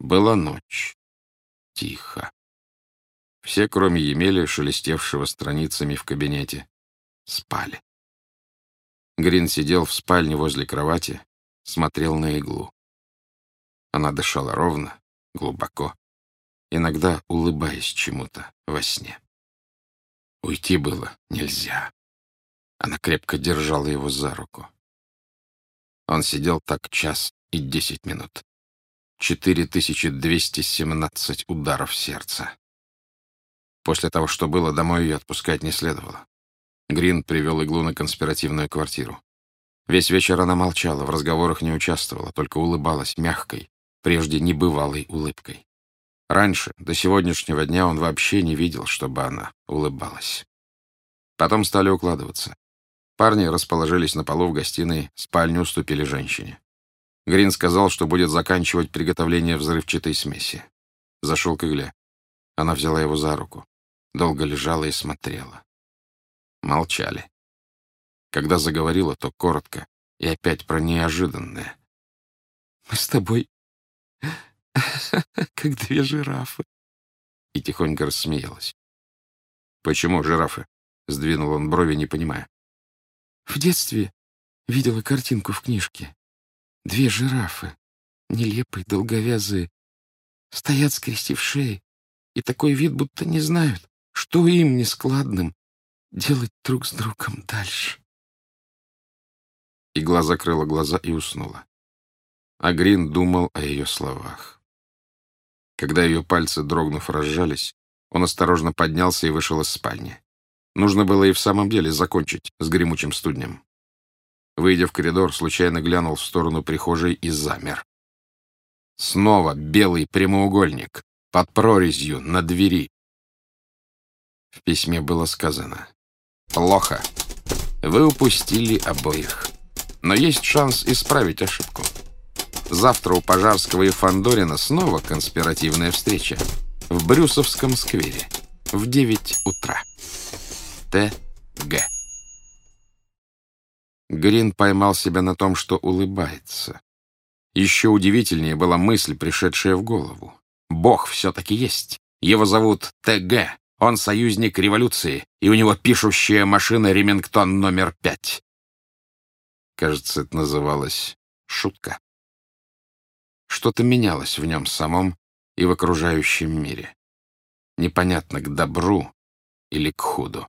Была ночь. Тихо. Все, кроме Емеля, шелестевшего страницами в кабинете, спали. Грин сидел в спальне возле кровати, смотрел на иглу. Она дышала ровно, глубоко, иногда улыбаясь чему-то во сне. Уйти было нельзя. Она крепко держала его за руку. Он сидел так час и десять минут. 4217 ударов сердца. После того, что было, домой ее отпускать не следовало. Грин привел иглу на конспиративную квартиру. Весь вечер она молчала, в разговорах не участвовала, только улыбалась мягкой, прежде небывалой улыбкой. Раньше, до сегодняшнего дня, он вообще не видел, чтобы она улыбалась. Потом стали укладываться. Парни расположились на полу в гостиной, спальню уступили женщине. Грин сказал, что будет заканчивать приготовление взрывчатой смеси. Зашел к игле. Она взяла его за руку. Долго лежала и смотрела. Молчали. Когда заговорила, то коротко и опять про неожиданное. «Мы с тобой как две жирафы». И тихонько рассмеялась. «Почему жирафы?» — сдвинул он брови, не понимая. «В детстве видела картинку в книжке. Две жирафы, нелепые, долговязые, стоят, скрестив шеи, и такой вид, будто не знают, что им, нескладным, делать друг с другом дальше. Игла закрыла глаза и уснула. А Грин думал о ее словах. Когда ее пальцы, дрогнув, разжались, он осторожно поднялся и вышел из спальни. Нужно было и в самом деле закончить с гремучим студнем. Выйдя в коридор, случайно глянул в сторону прихожей и замер. Снова белый прямоугольник под прорезью на двери. В письме было сказано «Плохо. Вы упустили обоих. Но есть шанс исправить ошибку. Завтра у Пожарского и Фандорина снова конспиративная встреча в Брюсовском сквере в 9 утра. Т.Г. Грин поймал себя на том, что улыбается. Еще удивительнее была мысль, пришедшая в голову. Бог все-таки есть. Его зовут Т.Г. Он союзник революции, и у него пишущая машина Ремингтон номер пять. Кажется, это называлось шутка. Что-то менялось в нем самом и в окружающем мире. Непонятно, к добру или к худу.